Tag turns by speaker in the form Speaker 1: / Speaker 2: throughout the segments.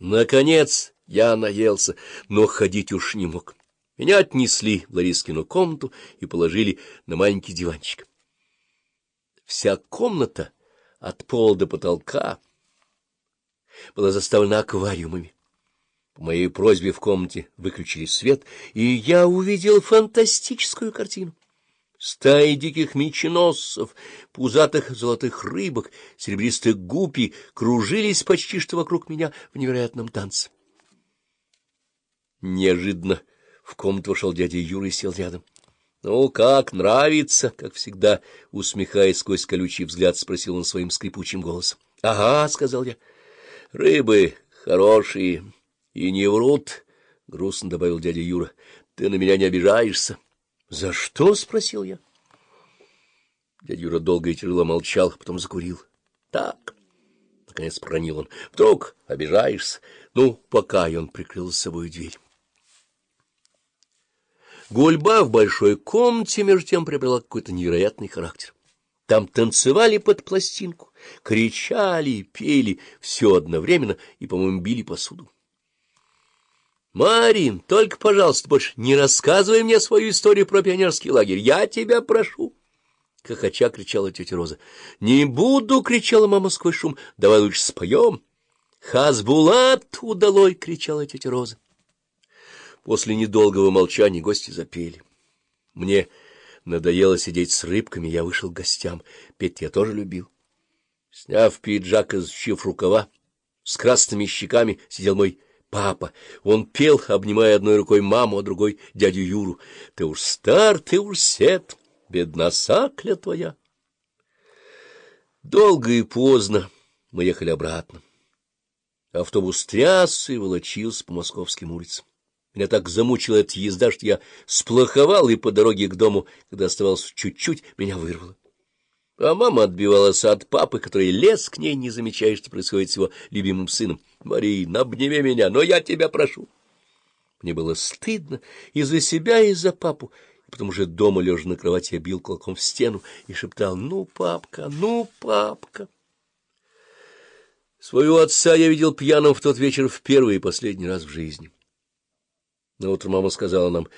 Speaker 1: Наконец я наелся, но ходить уж не мог. Меня отнесли в Ларискину комнату и положили на маленький диванчик. Вся комната от пола до потолка была заставлена аквариумами. По моей просьбе в комнате выключили свет, и я увидел фантастическую картину. Стаи диких меченосцев, пузатых золотых рыбок, серебристых гупий кружились почти что вокруг меня в невероятном танце. Неожиданно в комнату вошел дядя Юра и сел рядом. — Ну, как, нравится? — как всегда, усмехаясь сквозь колючий взгляд, спросил он своим скрипучим голосом. — Ага, — сказал я. — Рыбы хорошие и не врут, — грустно добавил дядя Юра. — Ты на меня не обижаешься? —— За что? — спросил я. Дядя Юра долго и тяжело молчал, потом закурил. — Так, — наконец пронил он, — вдруг обижаешься. Ну, пока, и он прикрыл с собой дверь. Гульба в большой комнате, между тем, приобрела какой-то невероятный характер. Там танцевали под пластинку, кричали, пели, все одновременно и, по-моему, били посуду. Марин, только, пожалуйста, больше не рассказывай мне свою историю про пионерский лагерь. Я тебя прошу. Кахача кричала тетя Роза. — Не буду! — кричала мама сквозь шум. — Давай лучше споем. — Хазбулат удалой! — кричала тетя Роза. После недолгого молчания гости запели. Мне надоело сидеть с рыбками, я вышел к гостям. Петь я тоже любил. Сняв пиджак, изучив рукава, с красными щеками сидел мой папа. Он пел, обнимая одной рукой маму, а другой дядю Юру. Ты уж стар, ты уж сед, бедна сакля твоя. Долго и поздно мы ехали обратно. Автобус трясся и волочился по московским улицам. Меня так замучила эта езда, что я сплоховал, и по дороге к дому, когда оставалось чуть-чуть, меня вырвало. А мама отбивалась от папы, который лез к ней, не замечая, что происходит с его любимым сыном. — Марина, обними меня, но я тебя прошу. Мне было стыдно и за себя, и за папу. Потом уже дома, лежа на кровати, я бил кулаком в стену и шептал «Ну, папка, ну, папка». Своего отца я видел пьяным в тот вечер в первый и последний раз в жизни. На утро мама сказала нам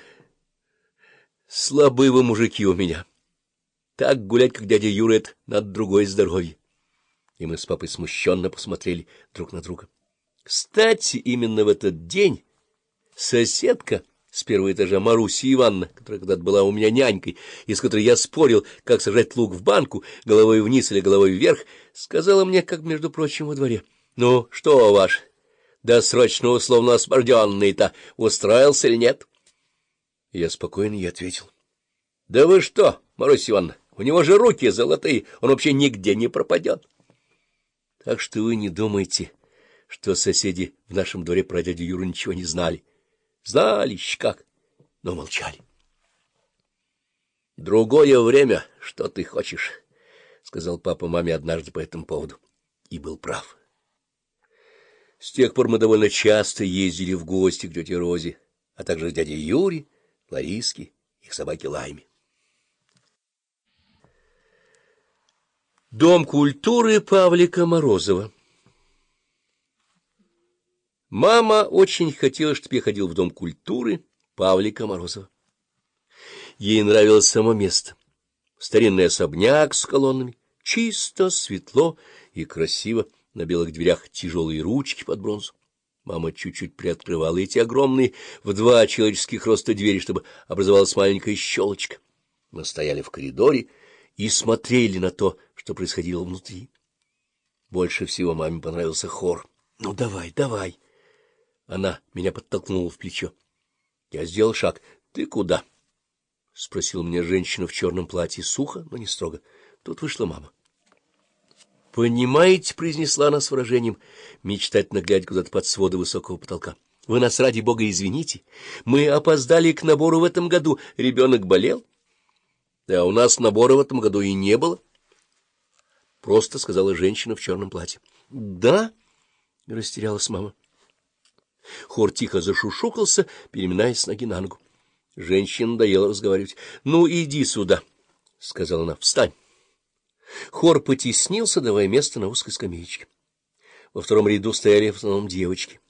Speaker 1: «Слабые вы мужики у меня». Так гулять, как дядя Юра, это надо другое здоровье. И мы с папой смущенно посмотрели друг на друга. Кстати, именно в этот день соседка с первого этажа Маруся Ивановна, которая когда-то была у меня нянькой, и с которой я спорил, как сажать лук в банку, головой вниз или головой вверх, сказала мне, как, между прочим, во дворе, — Ну, что ваш, досрочно условно освобожденный-то, устроился или нет? Я спокойно ей ответил. — Да вы что, Маруся Ивановна, у него же руки золотые, он вообще нигде не пропадет. Так что вы не думайте, что соседи в нашем дворе про дядю Юру ничего не знали. Знали как, но молчали. «Другое время, что ты хочешь», — сказал папа маме однажды по этому поводу. И был прав. С тех пор мы довольно часто ездили в гости к тете Розе, а также к дяде Юре, Лариске, их собаке Лайме. Дом культуры Павлика Морозова Мама очень хотела, чтобы я ходил в Дом культуры Павлика Морозова. Ей нравилось само место. Старинный особняк с колоннами, чисто, светло и красиво, на белых дверях тяжелые ручки под бронзу. Мама чуть-чуть приоткрывала эти огромные в два человеческих роста двери, чтобы образовалась маленькая щелочка. Мы стояли в коридоре и смотрели на то, что происходило внутри. Больше всего маме понравился хор. — Ну, давай, давай! Она меня подтолкнула в плечо. Я сделал шаг. — Ты куда? — спросила меня женщина в черном платье, сухо, но не строго. Тут вышла мама. — Понимаете, — произнесла она с выражением, мечтательно глядя куда-то под своды высокого потолка. — Вы нас, ради бога, извините. Мы опоздали к набору в этом году. Ребенок болел. Да, у нас набора в этом году и не было. —— просто сказала женщина в черном платье. — Да? — растерялась мама. Хор тихо зашушукался, переминаясь с ноги на ногу. Женщина надоело разговаривать. — Ну, иди сюда, — сказала она. — Встань. Хор потеснился, давая место на узкой скамеечке. Во втором ряду стояли в основном девочки.